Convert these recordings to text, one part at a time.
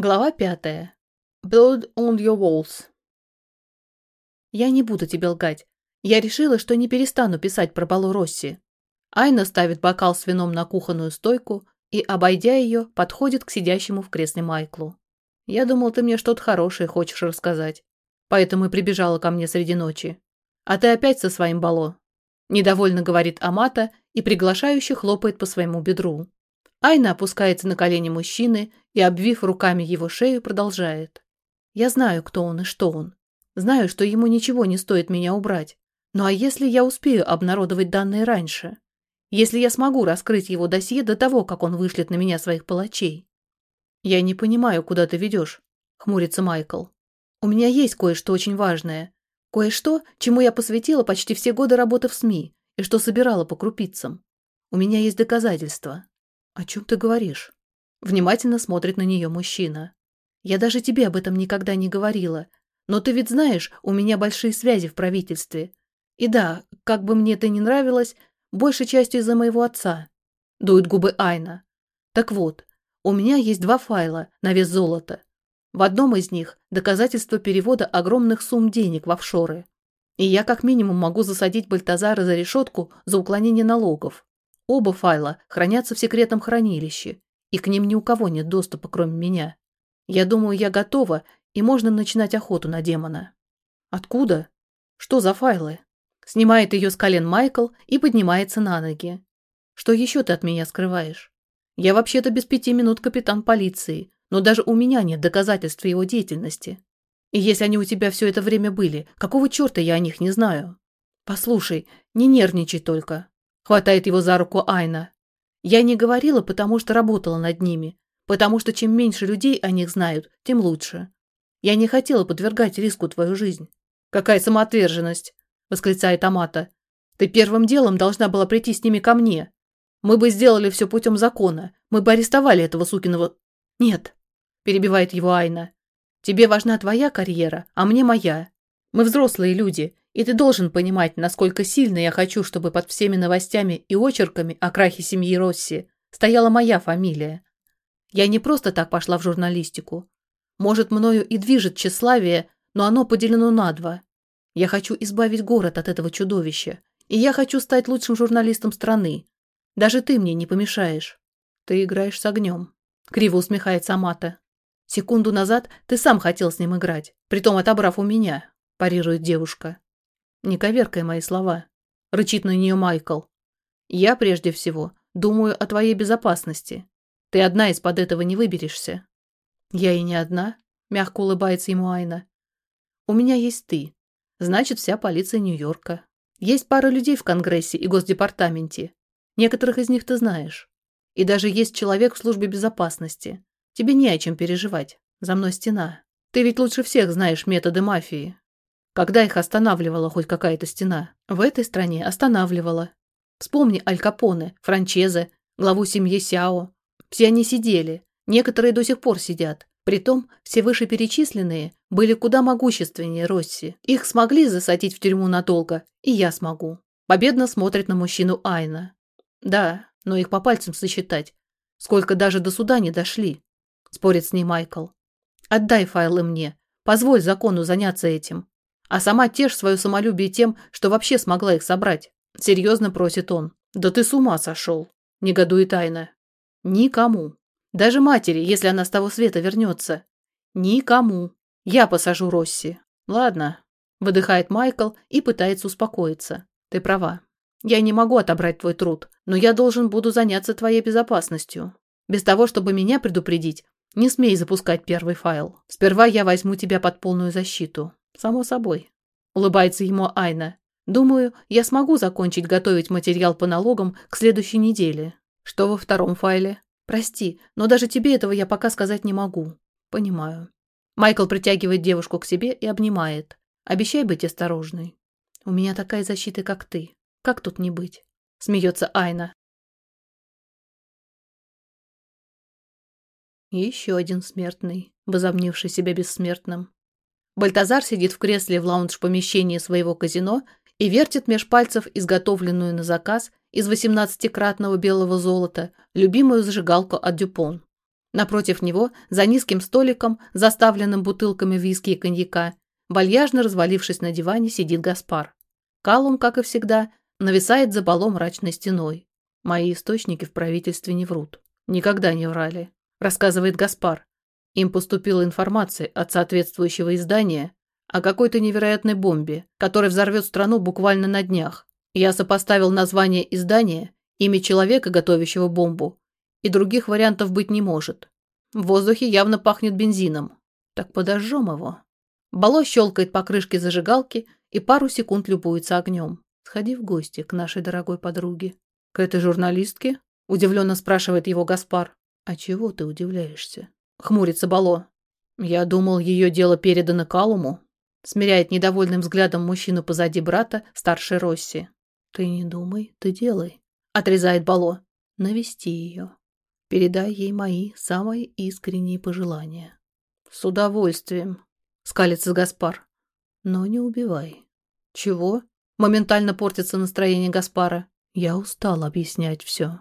Глава пятая. Blood on your walls. Я не буду тебе лгать. Я решила, что не перестану писать про Балу Росси. Айна ставит бокал с вином на кухонную стойку и, обойдя ее, подходит к сидящему в кресле Майклу. Я думал, ты мне что-то хорошее хочешь рассказать. Поэтому и прибежала ко мне среди ночи. А ты опять со своим Бало. Недовольно говорит Амата и приглашающе хлопает по своему бедру. Айна опускается на колени мужчины и, обвив руками его шею, продолжает. «Я знаю, кто он и что он. Знаю, что ему ничего не стоит меня убрать. Ну а если я успею обнародовать данные раньше? Если я смогу раскрыть его досье до того, как он вышлет на меня своих палачей?» «Я не понимаю, куда ты ведешь», — хмурится Майкл. «У меня есть кое-что очень важное. Кое-что, чему я посвятила почти все годы работы в СМИ и что собирала по крупицам. У меня есть доказательства. «О чем ты говоришь?» Внимательно смотрит на нее мужчина. «Я даже тебе об этом никогда не говорила. Но ты ведь знаешь, у меня большие связи в правительстве. И да, как бы мне это ни нравилось, большей частью из-за моего отца». Дует губы Айна. «Так вот, у меня есть два файла на вес золота. В одном из них доказательство перевода огромных сумм денег в офшоры. И я как минимум могу засадить Бальтазара за решетку за уклонение налогов. Оба файла хранятся в секретном хранилище, и к ним ни у кого нет доступа, кроме меня. Я думаю, я готова, и можно начинать охоту на демона. Откуда? Что за файлы? Снимает ее с колен Майкл и поднимается на ноги. Что еще ты от меня скрываешь? Я вообще-то без пяти минут капитан полиции, но даже у меня нет доказательств его деятельности. И если они у тебя все это время были, какого черта я о них не знаю? Послушай, не нервничай только. Хватает его за руку Айна. Я не говорила, потому что работала над ними. Потому что чем меньше людей о них знают, тем лучше. Я не хотела подвергать риску твою жизнь. Какая самоотверженность, восклицает Амата. Ты первым делом должна была прийти с ними ко мне. Мы бы сделали все путем закона. Мы бы арестовали этого сукиного... Нет, перебивает его Айна. Тебе важна твоя карьера, а мне моя. Мы взрослые люди, и ты должен понимать, насколько сильно я хочу, чтобы под всеми новостями и очерками о крахе семьи Росси стояла моя фамилия. Я не просто так пошла в журналистику. Может, мною и движет тщеславие, но оно поделено на два. Я хочу избавить город от этого чудовища, и я хочу стать лучшим журналистом страны. Даже ты мне не помешаешь. Ты играешь с огнем. Криво усмехается Амата. Секунду назад ты сам хотел с ним играть, притом отобрав у меня, парирует девушка. Не коверкай мои слова. Рычит на нее Майкл. Я прежде всего думаю о твоей безопасности. Ты одна из-под этого не выберешься. Я и не одна, мягко улыбается ему Айна. У меня есть ты. Значит, вся полиция Нью-Йорка. Есть пара людей в Конгрессе и Госдепартаменте. Некоторых из них ты знаешь. И даже есть человек в службе безопасности. Тебе не о чем переживать. За мной стена. Ты ведь лучше всех знаешь методы мафии. Когда их останавливала хоть какая-то стена? В этой стране останавливала. Вспомни Аль Капоне, Франчезе, главу семьи Сяо. Все они сидели, некоторые до сих пор сидят. Притом, все вышеперечисленные были куда могущественнее Росси. Их смогли засадить в тюрьму надолго, и я смогу. Победно смотрит на мужчину Айна. Да, но их по пальцам сосчитать. Сколько даже до суда не дошли. Спорит с ней Майкл. Отдай файлы мне. Позволь закону заняться этим. А сама тешь свое самолюбие тем, что вообще смогла их собрать. Серьезно просит он. Да ты с ума сошел. Негодует Айна. Никому. Даже матери, если она с того света вернется. Никому. Я посажу Росси. Ладно. Выдыхает Майкл и пытается успокоиться. Ты права. Я не могу отобрать твой труд, но я должен буду заняться твоей безопасностью. Без того, чтобы меня предупредить, не смей запускать первый файл. Сперва я возьму тебя под полную защиту. Само собой. Улыбается ему Айна. Думаю, я смогу закончить готовить материал по налогам к следующей неделе. Что во втором файле? Прости, но даже тебе этого я пока сказать не могу. Понимаю. Майкл притягивает девушку к себе и обнимает. Обещай быть осторожной. У меня такая защита, как ты. Как тут не быть? Смеется Айна. Еще один смертный, возомнивший себя бессмертным. Бальтазар сидит в кресле в лаунж-помещении своего казино и вертит меж пальцев изготовленную на заказ из 18-кратного белого золота любимую зажигалку от Дюпон. Напротив него, за низким столиком, заставленным бутылками виски и коньяка, вальяжно развалившись на диване, сидит Гаспар. Калум, как и всегда, нависает за балом мрачной стеной. Мои источники в правительстве не врут. Никогда не врали, рассказывает Гаспар. Им поступила информация от соответствующего издания о какой-то невероятной бомбе, которая взорвет страну буквально на днях. Я сопоставил название издания, имя человека, готовящего бомбу, и других вариантов быть не может. В воздухе явно пахнет бензином. Так подожжем его. Бало щелкает по крышке зажигалки и пару секунд любуется огнем. Сходи в гости к нашей дорогой подруге. К этой журналистке? Удивленно спрашивает его Гаспар. А чего ты удивляешься? Хмурится Бало. Я думал, ее дело передано Калуму. Смиряет недовольным взглядом мужчину позади брата, старший Росси. Ты не думай, ты делай. Отрезает Бало. Навести ее. Передай ей мои самые искренние пожелания. С удовольствием. Скалится Гаспар. Но не убивай. Чего? Моментально портится настроение Гаспара. Я устал объяснять все.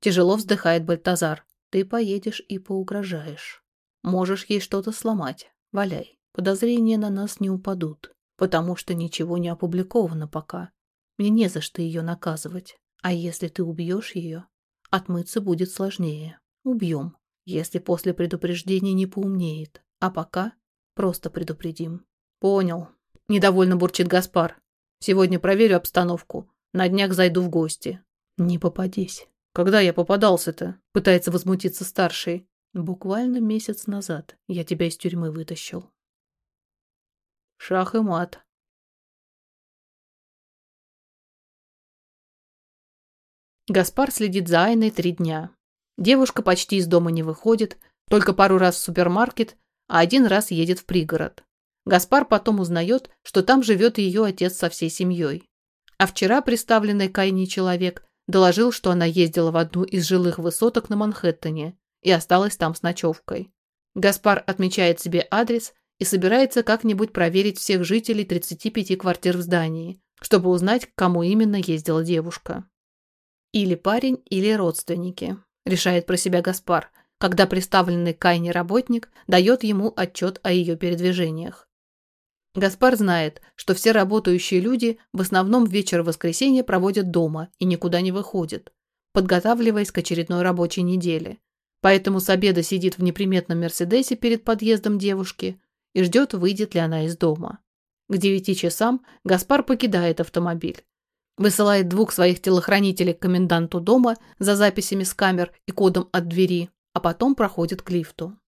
Тяжело вздыхает Бальтазар. Ты поедешь и поугрожаешь. Можешь ей что-то сломать. Валяй. Подозрения на нас не упадут, потому что ничего не опубликовано пока. Мне не за что ее наказывать. А если ты убьешь ее, отмыться будет сложнее. Убьем, если после предупреждения не поумнеет. А пока просто предупредим. Понял. Недовольно бурчит Гаспар. Сегодня проверю обстановку. На днях зайду в гости. Не попадись. Когда я попадался-то? Пытается возмутиться старший. Буквально месяц назад я тебя из тюрьмы вытащил. Шах и мат. Гаспар следит за Айной три дня. Девушка почти из дома не выходит, только пару раз в супермаркет, а один раз едет в пригород. Гаспар потом узнает, что там живет ее отец со всей семьей. А вчера представленный к Айне человек доложил, что она ездила в одну из жилых высоток на Манхэттене и осталась там с ночевкой. Гаспар отмечает себе адрес и собирается как-нибудь проверить всех жителей 35 квартир в здании, чтобы узнать, к кому именно ездила девушка. Или парень, или родственники, решает про себя Гаспар, когда представленный Кайне работник дает ему отчет о ее передвижениях. Гаспар знает, что все работающие люди в основном вечер воскресенья проводят дома и никуда не выходят, подготавливаясь к очередной рабочей неделе. Поэтому с обеда сидит в неприметном Мерседесе перед подъездом девушки и ждет, выйдет ли она из дома. К девяти часам Гаспар покидает автомобиль. Высылает двух своих телохранителей к коменданту дома за записями с камер и кодом от двери, а потом проходит к лифту.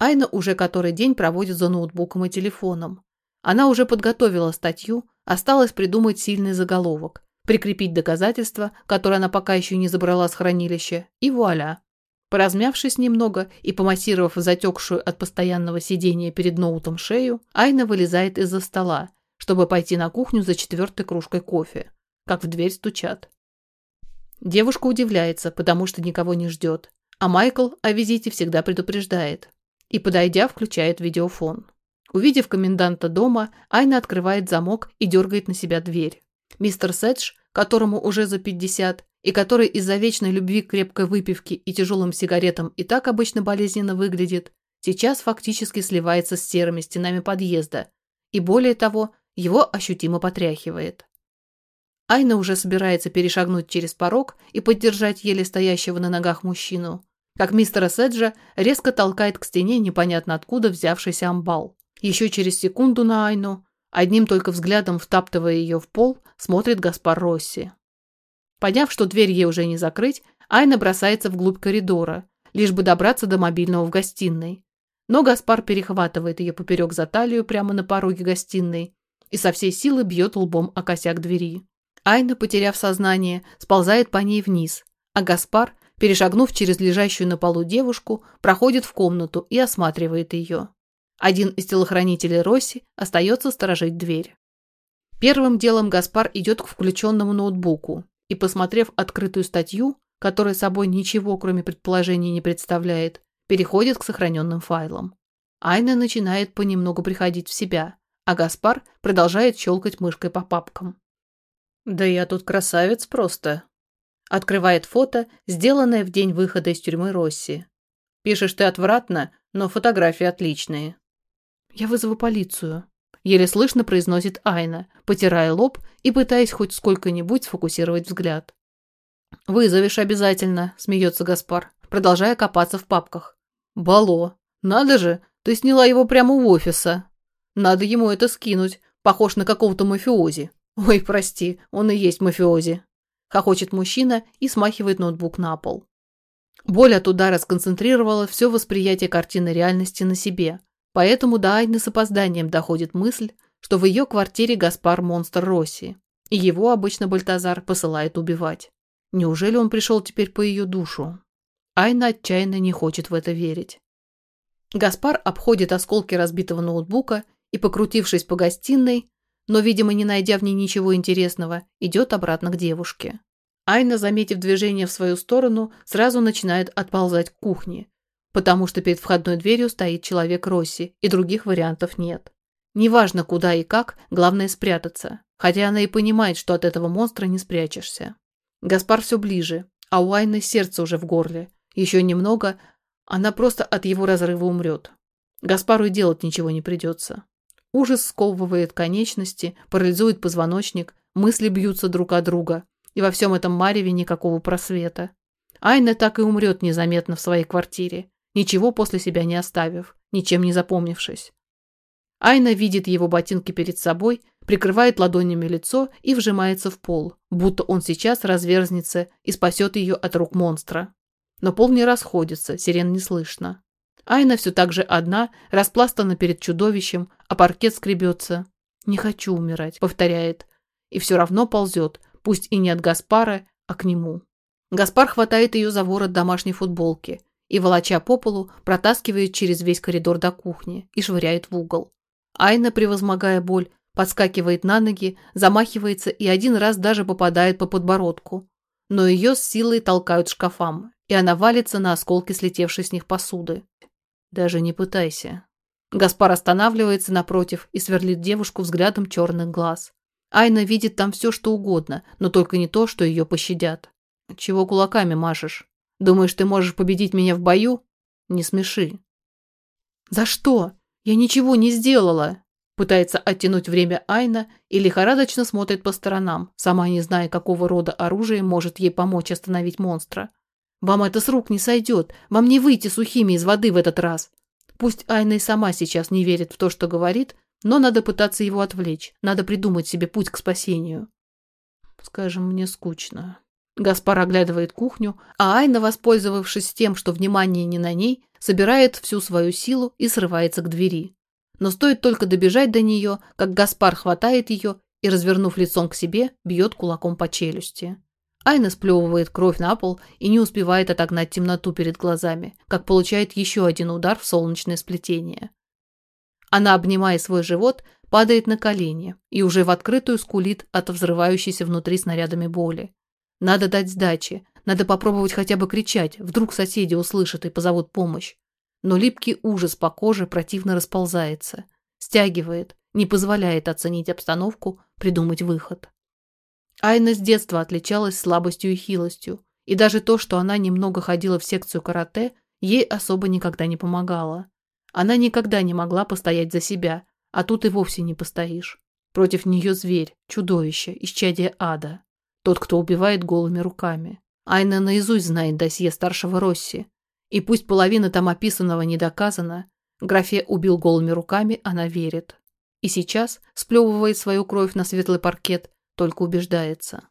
Айна уже который день проводит за ноутбуком и телефоном. Она уже подготовила статью, осталось придумать сильный заголовок, прикрепить доказательства, которые она пока еще не забрала с хранилища, и вуаля. Поразмявшись немного и помассировав затекшую от постоянного сидения перед ноутом шею, Айна вылезает из-за стола, чтобы пойти на кухню за четвертой кружкой кофе, как в дверь стучат. Девушка удивляется, потому что никого не ждет, а Майкл о визите всегда предупреждает и, подойдя, включает видеофон. Увидев коменданта дома, Айна открывает замок и дергает на себя дверь. Мистер Седж, которому уже за 50, и который из-за вечной любви к крепкой выпивке и тяжелым сигаретам и так обычно болезненно выглядит, сейчас фактически сливается с серыми стенами подъезда, и более того, его ощутимо потряхивает. Айна уже собирается перешагнуть через порог и поддержать еле стоящего на ногах мужчину, как мистера Седжа резко толкает к стене непонятно откуда взявшийся амбал. Еще через секунду на Айну, одним только взглядом втаптывая ее в пол, смотрит Гаспар Росси. Поняв, что дверь ей уже не закрыть, Айна бросается вглубь коридора, лишь бы добраться до мобильного в гостиной. Но Гаспар перехватывает ее поперек за талию прямо на пороге гостиной и со всей силы бьет лбом о косяк двери. Айна, потеряв сознание, сползает по ней вниз, а Гаспар, перешагнув через лежащую на полу девушку, проходит в комнату и осматривает ее. Один из телохранителей Росси остается сторожить дверь. Первым делом Гаспар идет к включенному ноутбуку и, посмотрев открытую статью, которая собой ничего, кроме предположений, не представляет, переходит к сохраненным файлам. Айна начинает понемногу приходить в себя, а Гаспар продолжает щелкать мышкой по папкам. «Да я тут красавец просто!» Открывает фото, сделанное в день выхода из тюрьмы Росси. Пишешь ты отвратно, но фотографии отличные. Я вызову полицию. Еле слышно произносит Айна, потирая лоб и пытаясь хоть сколько-нибудь сфокусировать взгляд. «Вызовешь обязательно», – смеется Гаспар, продолжая копаться в папках. «Бало! Надо же! Ты сняла его прямо у офиса. Надо ему это скинуть. Похож на какого-то мафиози. Ой, прости, он и есть мафиози». Хохочет мужчина и смахивает ноутбук на пол. Боль от удара сконцентрировала все восприятие картины реальности на себе, поэтому до Айны с опозданием доходит мысль, что в ее квартире Гаспар монстр Росси, и его обычно Бальтазар посылает убивать. Неужели он пришел теперь по ее душу? Айна отчаянно не хочет в это верить. Гаспар обходит осколки разбитого ноутбука и, покрутившись по гостиной, но, видимо, не найдя в ней ничего интересного, идет обратно к девушке. Айна, заметив движение в свою сторону, сразу начинает отползать к кухне, потому что перед входной дверью стоит человек Росси, и других вариантов нет. Неважно, куда и как, главное спрятаться, хотя она и понимает, что от этого монстра не спрячешься. Гаспар все ближе, а у Айны сердце уже в горле. Еще немного, она просто от его разрыва умрет. Гаспару и делать ничего не придется. Ужас сковывает конечности, парализует позвоночник, мысли бьются друг от друга, и во всем этом мареве никакого просвета. Айна так и умрет незаметно в своей квартире, ничего после себя не оставив, ничем не запомнившись. Айна видит его ботинки перед собой, прикрывает ладонями лицо и вжимается в пол, будто он сейчас разверзнется и спасет ее от рук монстра. Но пол не расходится, сирен не слышно. Айна все так же одна, распластана перед чудовищем, а паркет скребется. «Не хочу умирать», — повторяет. И все равно ползет, пусть и не от Гаспара, а к нему. Гаспар хватает ее за ворот домашней футболки и, волоча по полу, протаскивает через весь коридор до кухни и швыряет в угол. Айна, превозмогая боль, подскакивает на ноги, замахивается и один раз даже попадает по подбородку. Но ее с силой толкают шкафам, и она валится на осколки слетевшей с них посуды. Даже не пытайся. Гаспар останавливается напротив и сверлит девушку взглядом черных глаз. Айна видит там все, что угодно, но только не то, что ее пощадят. Чего кулаками машешь? Думаешь, ты можешь победить меня в бою? Не смеши. За что? Я ничего не сделала. Пытается оттянуть время Айна и лихорадочно смотрит по сторонам, сама не зная, какого рода оружие может ей помочь остановить монстра. Вам это с рук не сойдет, вам не выйти сухими из воды в этот раз. Пусть Айна и сама сейчас не верит в то, что говорит, но надо пытаться его отвлечь, надо придумать себе путь к спасению. Скажем, мне скучно. Гаспар оглядывает кухню, а Айна, воспользовавшись тем, что внимание не на ней, собирает всю свою силу и срывается к двери. Но стоит только добежать до нее, как Гаспар хватает ее и, развернув лицом к себе, бьет кулаком по челюсти. Айна сплевывает кровь на пол и не успевает отогнать темноту перед глазами, как получает еще один удар в солнечное сплетение. Она, обнимая свой живот, падает на колени и уже в открытую скулит от взрывающейся внутри снарядами боли. Надо дать сдачи, надо попробовать хотя бы кричать, вдруг соседи услышат и позовут помощь. Но липкий ужас по коже противно расползается, стягивает, не позволяет оценить обстановку, придумать выход. Айна с детства отличалась слабостью и хилостью, и даже то, что она немного ходила в секцию карате, ей особо никогда не помогало. Она никогда не могла постоять за себя, а тут и вовсе не постоишь. Против нее зверь, чудовище, исчадие ада. Тот, кто убивает голыми руками. Айна наизусть знает досье старшего Росси. И пусть половина там описанного не доказана, графе убил голыми руками, она верит. И сейчас сплевывает свою кровь на светлый паркет, только убеждается.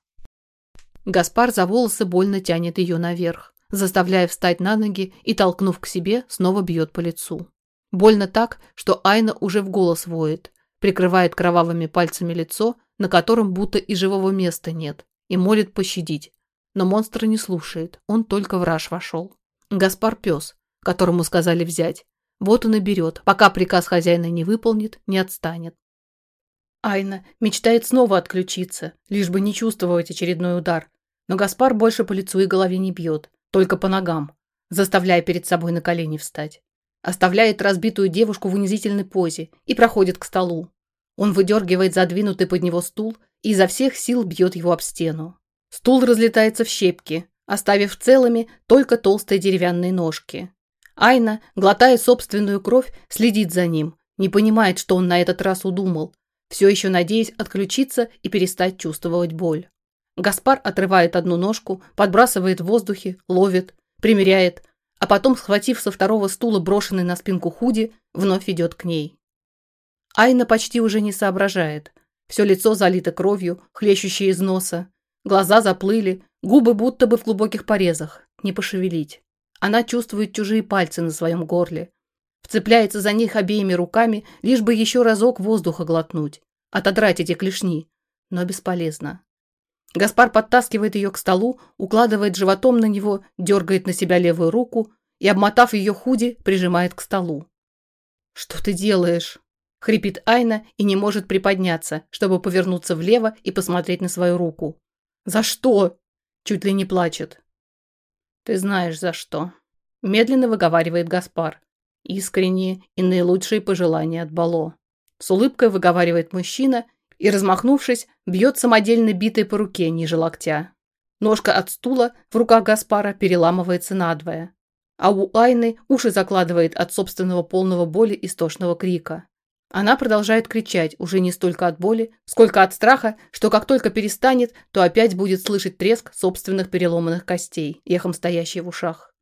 Гаспар за волосы больно тянет ее наверх, заставляя встать на ноги и, толкнув к себе, снова бьет по лицу. Больно так, что Айна уже в голос воет, прикрывает кровавыми пальцами лицо, на котором будто и живого места нет, и молит пощадить. Но монстр не слушает, он только в раж вошел. Гаспар пес, которому сказали взять. Вот он и берет, пока приказ хозяина не выполнит, не отстанет. Айна мечтает снова отключиться, лишь бы не чувствовать очередной удар. Но Гаспар больше по лицу и голове не бьет, только по ногам, заставляя перед собой на колени встать. Оставляет разбитую девушку в унизительной позе и проходит к столу. Он выдергивает задвинутый под него стул и изо всех сил бьет его об стену. Стул разлетается в щепки, оставив целыми только толстые деревянные ножки. Айна, глотая собственную кровь, следит за ним, не понимает, что он на этот раз удумал, все еще надеясь отключиться и перестать чувствовать боль. Гаспар отрывает одну ножку, подбрасывает в воздухе, ловит, примеряет, а потом, схватив со второго стула брошенный на спинку худи, вновь идет к ней. Айна почти уже не соображает. Все лицо залито кровью, хлещущей из носа. Глаза заплыли, губы будто бы в глубоких порезах. Не пошевелить. Она чувствует чужие пальцы на своем горле. Вцепляется за них обеими руками, лишь бы еще разок воздуха глотнуть. Отодрать эти клешни. Но бесполезно. Гаспар подтаскивает ее к столу, укладывает животом на него, дергает на себя левую руку и, обмотав ее худи, прижимает к столу. «Что ты делаешь?» — хрипит Айна и не может приподняться, чтобы повернуться влево и посмотреть на свою руку. «За что?» — чуть ли не плачет. «Ты знаешь, за что», – медленно выговаривает Гаспар. Искренние и наилучшие пожелания от Бало. С улыбкой выговаривает мужчина и, размахнувшись, бьет самодельно битой по руке ниже локтя. Ножка от стула в руках Гаспара переламывается надвое. А у Айны уши закладывает от собственного полного боли истошного крика. Она продолжает кричать уже не столько от боли, сколько от страха, что как только перестанет, то опять будет слышать треск собственных переломанных костей, эхом стоящий в ушах.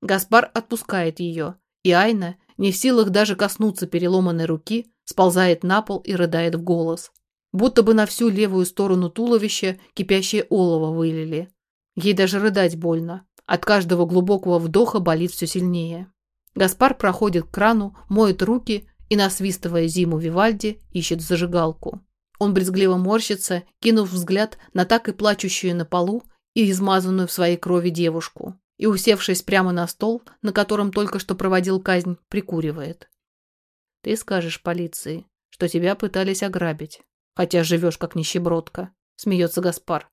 Гаспар отпускает ее, и Айна, не в силах даже коснуться переломанной руки, сползает на пол и рыдает в голос. Будто бы на всю левую сторону туловища кипящее олово вылили. Ей даже рыдать больно. От каждого глубокого вдоха болит все сильнее. Гаспар проходит к крану, моет руки и, насвистывая зиму Вивальди, ищет зажигалку. Он брезгливо морщится, кинув взгляд на так и плачущую на полу и измазанную в своей крови девушку, и, усевшись прямо на стол, на котором только что проводил казнь, прикуривает. «Ты скажешь полиции, что тебя пытались ограбить, хотя живешь как нищебродка», — смеется Гаспар.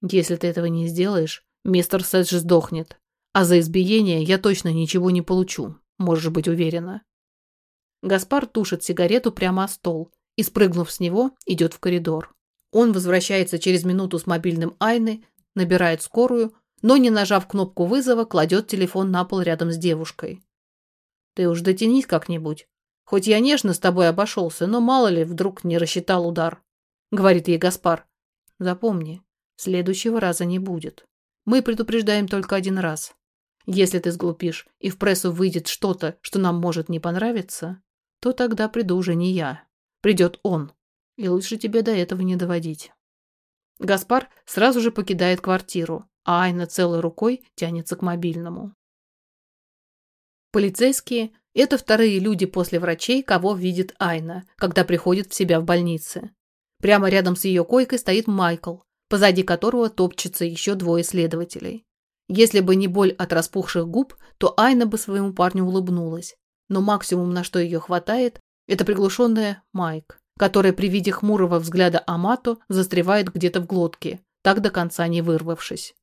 «Если ты этого не сделаешь, мистер Сэдж сдохнет, а за избиение я точно ничего не получу, можешь быть уверена». Гаспар тушит сигарету прямо о стол и, спрыгнув с него, идет в коридор. Он возвращается через минуту с мобильным Айны, набирает скорую, но, не нажав кнопку вызова, кладет телефон на пол рядом с девушкой. «Ты уж дотянись как-нибудь. Хоть я нежно с тобой обошелся, но мало ли, вдруг не рассчитал удар», — говорит ей Гаспар. «Запомни, следующего раза не будет. Мы предупреждаем только один раз. Если ты сглупишь и в прессу выйдет что-то, что нам может не понравиться, то тогда приду уже не я. Придет он. И лучше тебе до этого не доводить. Гаспар сразу же покидает квартиру, а Айна целой рукой тянется к мобильному. Полицейские – это вторые люди после врачей, кого видит Айна, когда приходит в себя в больнице. Прямо рядом с ее койкой стоит Майкл, позади которого топчется еще двое следователей. Если бы не боль от распухших губ, то Айна бы своему парню улыбнулась но максимум, на что ее хватает, это приглушенная Майк, которая при виде хмурого взгляда Амато застревает где-то в глотке, так до конца не вырвавшись.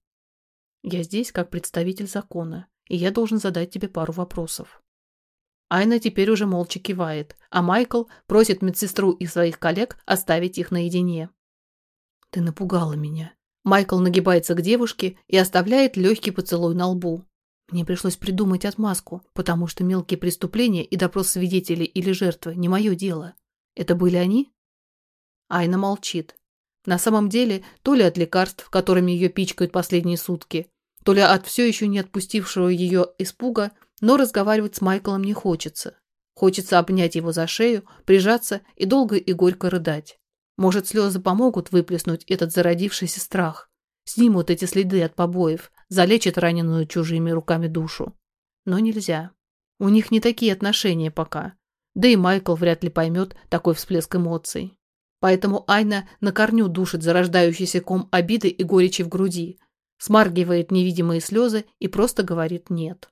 Я здесь как представитель закона, и я должен задать тебе пару вопросов. Айна теперь уже молча кивает, а Майкл просит медсестру и своих коллег оставить их наедине. Ты напугала меня. Майкл нагибается к девушке и оставляет легкий поцелуй на лбу. Мне пришлось придумать отмазку, потому что мелкие преступления и допрос свидетелей или жертвы не мое дело. Это были они? Айна молчит. На самом деле, то ли от лекарств, которыми ее пичкают последние сутки, то ли от все еще не отпустившего ее испуга, но разговаривать с Майклом не хочется. Хочется обнять его за шею, прижаться и долго и горько рыдать. Может, слезы помогут выплеснуть этот зародившийся страх. Снимут эти следы от побоев, залечат раненую чужими руками душу. Но нельзя. У них не такие отношения пока. Да и Майкл вряд ли поймет такой всплеск эмоций. Поэтому Айна на корню душит зарождающийся ком обиды и горечи в груди, смаргивает невидимые слезы и просто говорит «нет».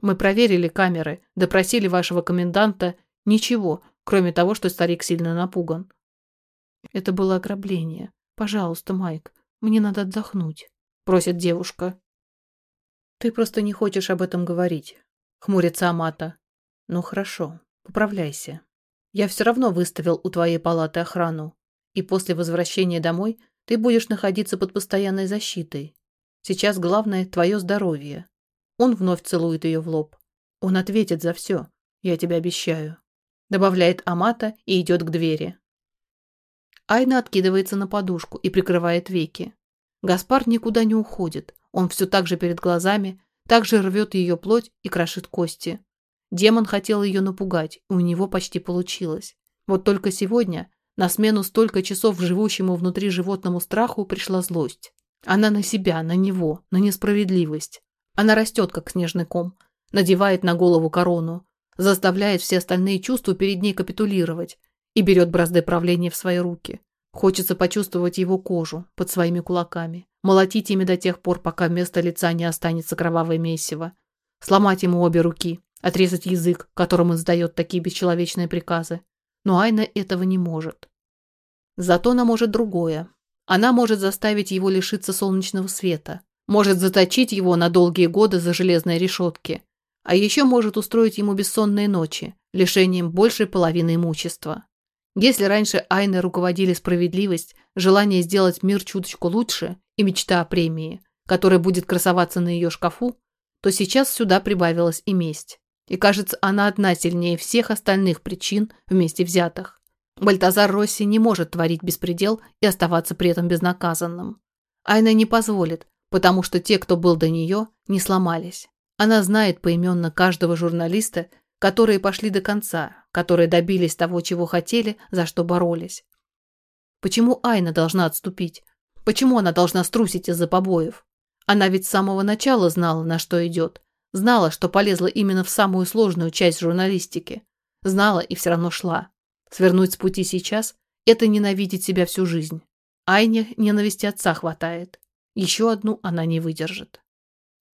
Мы проверили камеры, допросили вашего коменданта. Ничего, кроме того, что старик сильно напуган. Это было ограбление. Пожалуйста, Майк, мне надо отдохнуть. – просит девушка. «Ты просто не хочешь об этом говорить», – хмурится Амата. «Ну хорошо, поправляйся. Я все равно выставил у твоей палаты охрану, и после возвращения домой ты будешь находиться под постоянной защитой. Сейчас главное – твое здоровье». Он вновь целует ее в лоб, Он ответит за все, я тебе обещаю. Добавляет Амата и идет к двери. Айна откидывается на подушку и прикрывает веки. Гаспар никуда не уходит. Он все так же перед глазами, так же рвет ее плоть и крошит кости. Демон хотел ее напугать, и у него почти получилось. Вот только сегодня на смену столько часов живущему внутри животному страху пришла злость. Она на себя, на него, на несправедливость. Она растет, как снежный ком, надевает на голову корону, заставляет все остальные чувства перед ней капитулировать и берет бразды правления в свои руки. Хочется почувствовать его кожу под своими кулаками, молотить ими до тех пор, пока вместо лица не останется кровавое месиво, сломать ему обе руки, отрезать язык, которым издает такие бесчеловечные приказы. Но Айна этого не может. Зато она может другое. Она может заставить его лишиться солнечного света, может заточить его на долгие годы за железные решетки, а еще может устроить ему бессонные ночи, лишением большей половины имущества. Если раньше Айны руководили справедливость, желание сделать мир чуточку лучше и мечта о премии, которая будет красоваться на ее шкафу, то сейчас сюда прибавилась и месть. И кажется, она одна сильнее всех остальных причин вместе взятых. Бальтазар Росси не может творить беспредел и оставаться при этом безнаказанным. Айна не позволит, потому что те, кто был до нее, не сломались. Она знает поименно каждого журналиста, которые пошли до конца, которые добились того, чего хотели, за что боролись. Почему Айна должна отступить? Почему она должна струсить из-за побоев? Она ведь с самого начала знала, на что идет. Знала, что полезла именно в самую сложную часть журналистики. Знала и все равно шла. Свернуть с пути сейчас – это ненавидеть себя всю жизнь. Айне ненависти отца хватает. Еще одну она не выдержит.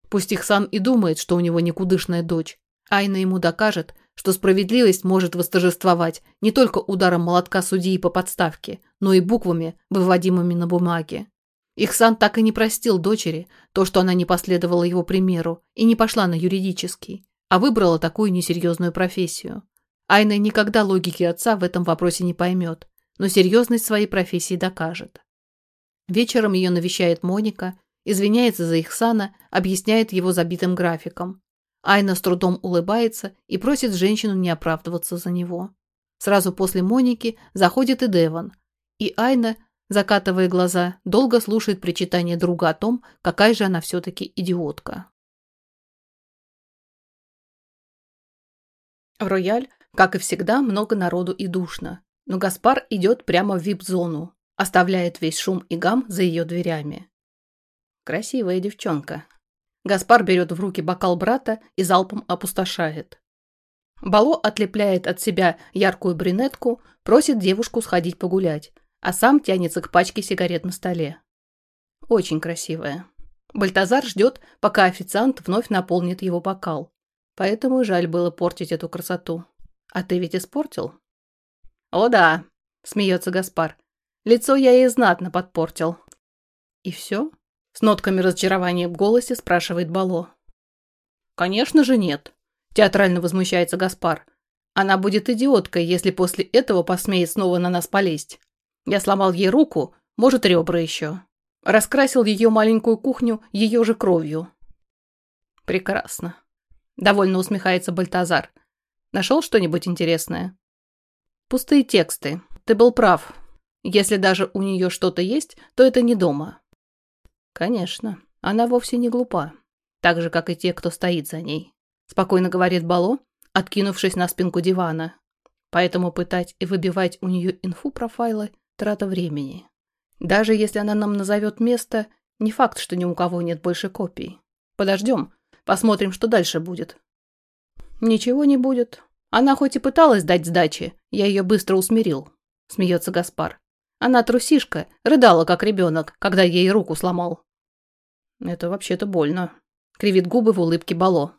Пусть Ихсан и думает, что у него никудышная дочь, Айна ему докажет, что справедливость может восторжествовать не только ударом молотка судьи по подставке, но и буквами, выводимыми на бумаге. Ихсан так и не простил дочери то, что она не последовала его примеру и не пошла на юридический, а выбрала такую несерьезную профессию. Айна никогда логики отца в этом вопросе не поймет, но серьезность своей профессии докажет. Вечером ее навещает Моника, извиняется за Ихсана, объясняет его забитым графиком. Айна с трудом улыбается и просит женщину не оправдываться за него. Сразу после Моники заходит и Деван, и Айна, закатывая глаза, долго слушает причитание друга о том, какая же она все-таки идиотка. В рояль как и всегда, много народу и душно. Но Гаспар идет прямо в вип-зону, оставляет весь шум и гам за ее дверями. Красивая девчонка. Гаспар берет в руки бокал брата и залпом опустошает. Бало отлепляет от себя яркую брюнетку, просит девушку сходить погулять, а сам тянется к пачке сигарет на столе. Очень красивая. Бальтазар ждет, пока официант вновь наполнит его бокал. Поэтому жаль было портить эту красоту. А ты ведь испортил? О да, смеется Гаспар. Лицо я ей знатно подпортил. И все? С нотками разочарования в голосе спрашивает Бало. Конечно же нет. Театрально возмущается Гаспар. Она будет идиоткой, если после этого посмеет снова на нас полезть. Я сломал ей руку, может, ребра еще. Раскрасил ее маленькую кухню ее же кровью. Прекрасно. Довольно усмехается Бальтазар. Нашел что-нибудь интересное? Пустые тексты. Ты был прав. Если даже у нее что-то есть, то это не дома. Конечно, она вовсе не глупа. Так же, как и те, кто стоит за ней. Спокойно говорит Бало, откинувшись на спинку дивана. Поэтому пытать и выбивать у нее инфу профайла – трата времени. Даже если она нам назовет место, не факт, что ни у кого нет больше копий. Подождем, посмотрим, что дальше будет. «Ничего не будет. Она хоть и пыталась дать сдачи, я ее быстро усмирил», – смеется Гаспар. «Она трусишка, рыдала, как ребенок, когда ей руку сломал». «Это вообще-то больно», – кривит губы в улыбке Бало.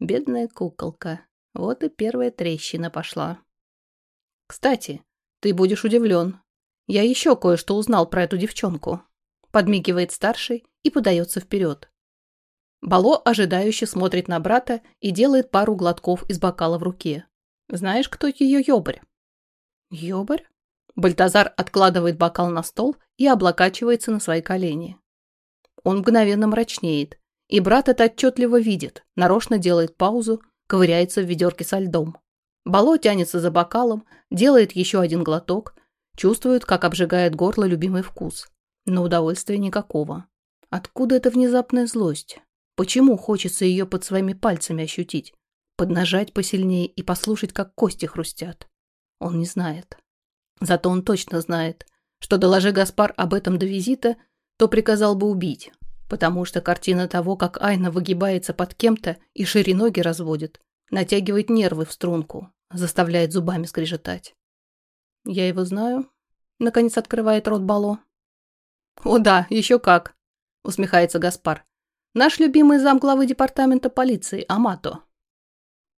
«Бедная куколка. Вот и первая трещина пошла». «Кстати, ты будешь удивлен. Я еще кое-что узнал про эту девчонку», – подмигивает старший и подается вперед. Бало ожидающе смотрит на брата и делает пару глотков из бокала в руке. Знаешь, кто ее ёбарь? Ёбарь? Бальтазар откладывает бокал на стол и облокачивается на свои колени. Он мгновенно мрачнеет, и брат это отчетливо видит, нарочно делает паузу, ковыряется в ведерке со льдом. Бало тянется за бокалом, делает еще один глоток, чувствует, как обжигает горло любимый вкус. Но удовольствия никакого. Откуда эта внезапная злость? Почему хочется ее под своими пальцами ощутить? Поднажать посильнее и послушать, как кости хрустят? Он не знает. Зато он точно знает, что доложи Гаспар об этом до визита, то приказал бы убить, потому что картина того, как Айна выгибается под кем-то и шире ноги разводит, натягивает нервы в струнку, заставляет зубами скрежетать. «Я его знаю?» — наконец открывает рот Бало. «О да, еще как!» — усмехается Гаспар. «Наш любимый зам главы департамента полиции, Амато».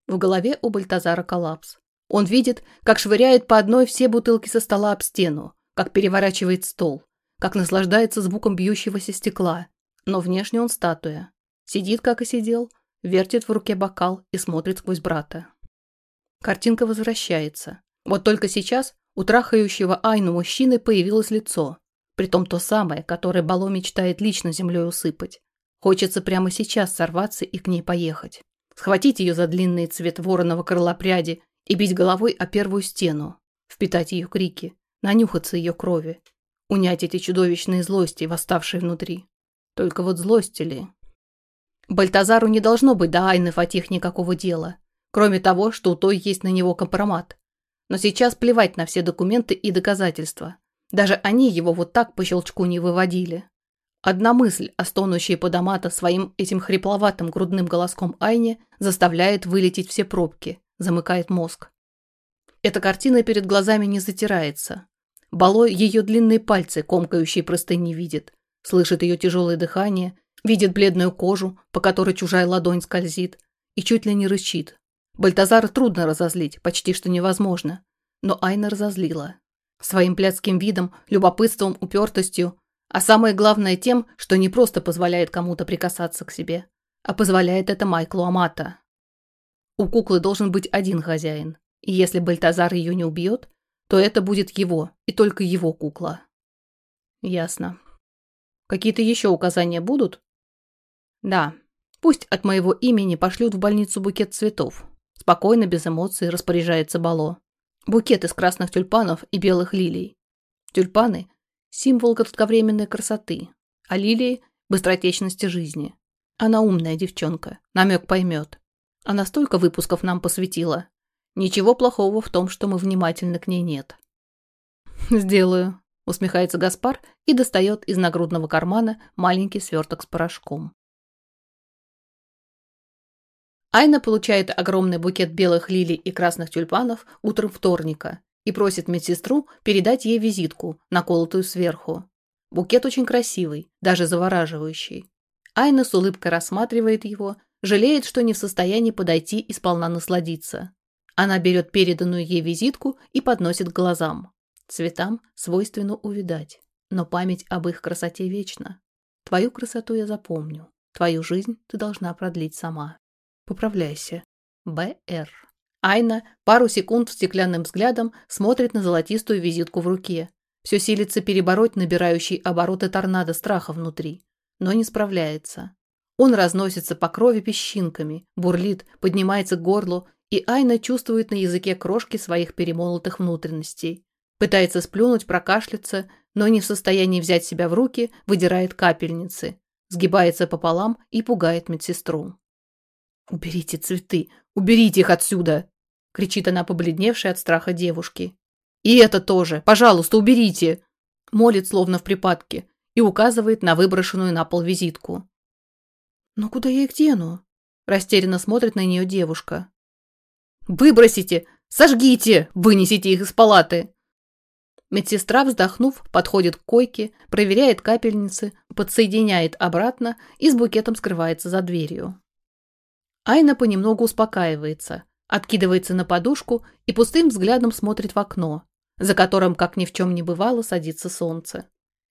В голове у Бальтазара коллапс. Он видит, как швыряет по одной все бутылки со стола об стену, как переворачивает стол, как наслаждается звуком бьющегося стекла. Но внешне он статуя. Сидит, как и сидел, вертит в руке бокал и смотрит сквозь брата. Картинка возвращается. Вот только сейчас у трахающего Айну мужчины появилось лицо. Притом то самое, которое Бало мечтает лично землей усыпать. Хочется прямо сейчас сорваться и к ней поехать. Схватить ее за длинный цвет вороного крыла пряди и бить головой о первую стену. Впитать ее крики, нанюхаться ее крови, унять эти чудовищные злости, восставшие внутри. Только вот злости ли? Бальтазару не должно быть до Айны Фатих никакого дела, кроме того, что у той есть на него компромат. Но сейчас плевать на все документы и доказательства. Даже они его вот так по щелчку не выводили. Одна мысль о стонущей подомата своим этим хрипловатым грудным голоском Айне заставляет вылететь все пробки, замыкает мозг. Эта картина перед глазами не затирается. Балой ее длинные пальцы, комкающие простыни, видит. Слышит ее тяжелое дыхание, видит бледную кожу, по которой чужая ладонь скользит, и чуть ли не рычит. Бальтазара трудно разозлить, почти что невозможно. Но Айна разозлила. Своим блядским видом, любопытством, упертостью, а самое главное тем, что не просто позволяет кому-то прикасаться к себе, а позволяет это Майклу Амата. У куклы должен быть один хозяин, и если Бальтазар ее не убьет, то это будет его, и только его кукла. Ясно. Какие-то еще указания будут? Да. Пусть от моего имени пошлют в больницу букет цветов. Спокойно, без эмоций, распоряжается Бало. Букет из красных тюльпанов и белых лилий. Тюльпаны – символ кратковременной красоты, а лилии – быстротечности жизни. Она умная девчонка, намек поймет. Она столько выпусков нам посвятила, Ничего плохого в том, что мы внимательны к ней нет. «Сделаю», — усмехается Гаспар и достает из нагрудного кармана маленький сверток с порошком. Айна получает огромный букет белых лилий и красных тюльпанов утром вторника и просит медсестру передать ей визитку, наколотую сверху. Букет очень красивый, даже завораживающий. Айна с улыбкой рассматривает его, жалеет, что не в состоянии подойти и сполна насладиться. Она берет переданную ей визитку и подносит к глазам. Цветам свойственно увидать, но память об их красоте вечна. Твою красоту я запомню. Твою жизнь ты должна продлить сама. Поправляйся. Б.Р. Айна пару секунд стеклянным взглядом смотрит на золотистую визитку в руке. Все силится перебороть набирающий обороты торнадо страха внутри, но не справляется. Он разносится по крови песчинками, бурлит, поднимается к горлу и Айна чувствует на языке крошки своих перемолотых внутренностей. Пытается сплюнуть, прокашляться, но не в состоянии взять себя в руки, выдирает капельницы, сгибается пополам и пугает медсестру. «Уберите цветы! Уберите их отсюда!» — кричит она, побледневшая от страха девушки. «И это тоже! Пожалуйста, уберите!» — молит, словно в припадке, и указывает на выброшенную на пол визитку. «Но куда я их дену?» — растерянно смотрит на нее девушка. Выбросите! Сожгите! Вынесите их из палаты!» Медсестра, вздохнув, подходит к койке, проверяет капельницы, подсоединяет обратно и с букетом скрывается за дверью. Айна понемногу успокаивается, откидывается на подушку и пустым взглядом смотрит в окно, за которым, как ни в чем не бывало, садится солнце.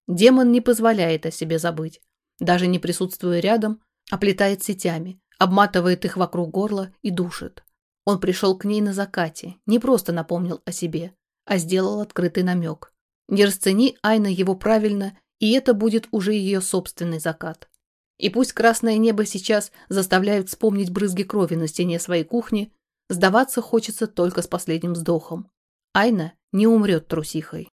Демон не позволяет о себе забыть. Даже не присутствуя рядом, оплетает сетями, обматывает их вокруг горла и душит. Он пришел к ней на закате, не просто напомнил о себе, а сделал открытый намек. Не расцени Айна его правильно, и это будет уже ее собственный закат. И пусть красное небо сейчас заставляет вспомнить брызги крови на стене своей кухни, сдаваться хочется только с последним вздохом. Айна не умрет трусихой.